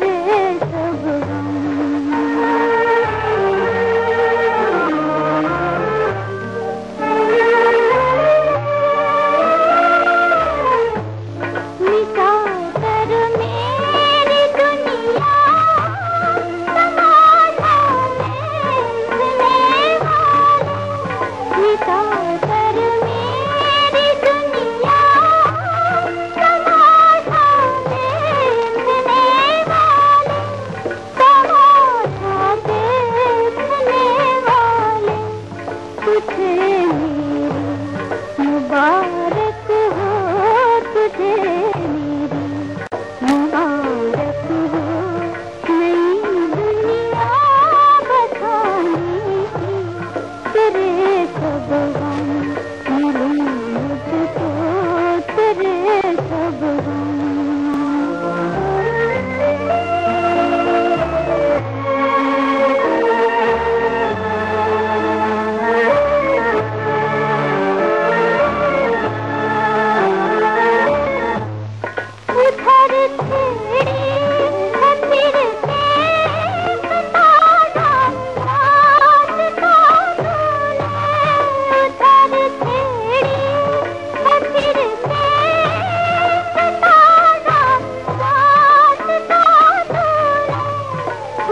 रे